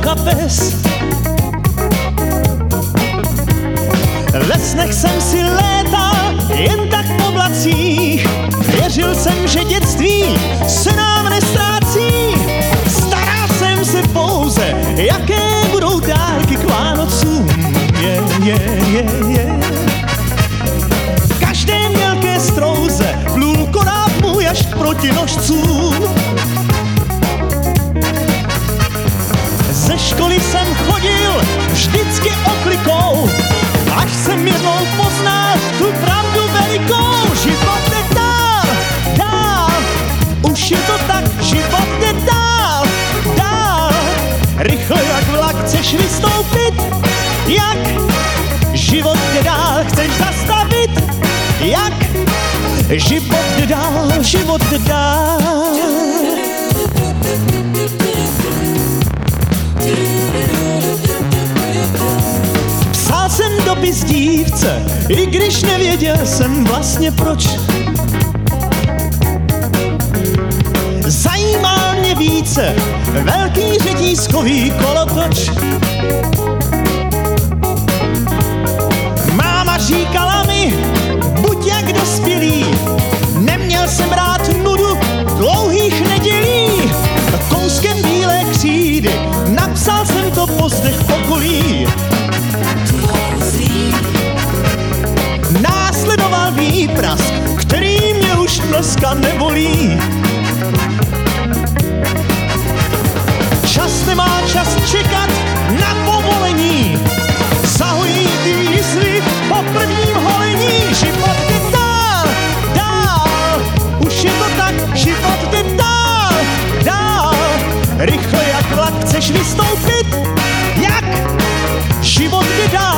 kapes. Ve snech jsem si létal jen tak po vlacích. Věřil jsem, že dětství se nám nestrácí. Staral jsem se pouze, jaké budou dárky k Vánocům. Je, je, je, je. Každé mělké strouze plul konáb můj až proti nožcům. Ze školy jsem chodil vždycky oklikou, až jsem jednou poznal tu pravdu velikou. Život jde dál, dál, už je to tak, život jde dál, dál. Rychle jak vlak chceš vystoupit, jak život jde dál, chceš zastavit, jak život jde dál, život jde dál. Psal jsem dopis dívce, i když nevěděl jsem vlastně proč. Zajímal mě více velký řetízkový kolotoč. Máma říkala dneska nebolí. Čas nemá čas čekat na povolení. Zahojí ty jízly po prvním holení. Život jde dál, dál. Už je to tak, život jde dál, dál. Rychle jak vlak chceš vystoupit, jak? Život jde dál.